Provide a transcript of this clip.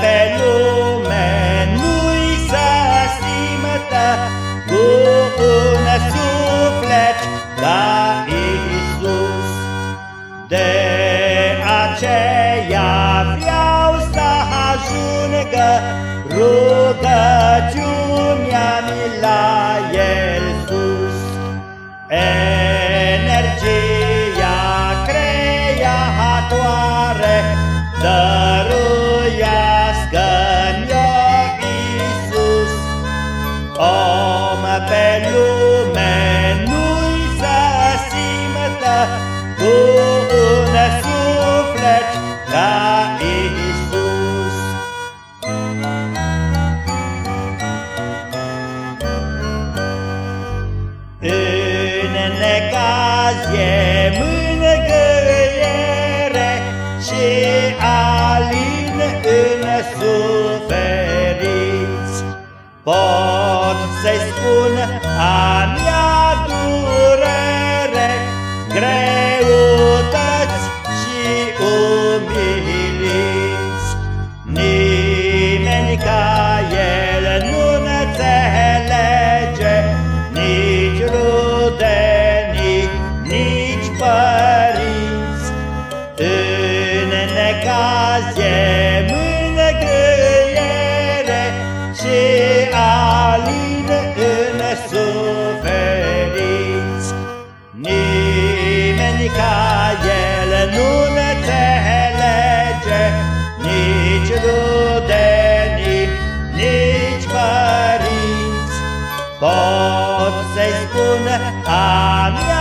pe lume nu-i să simtă cu un suflet ca Iisus. De aceea vreau să ajungă rugă pe lume nu-i să simtă cu un suflet ca Iisus. În necaz e mângâiere și alin în suferinți. Pot să-i spun a mea durere, greutăți Nimeni ca el nu înțelege, nici rudenii, nici părinți. Pot să-i spun a mea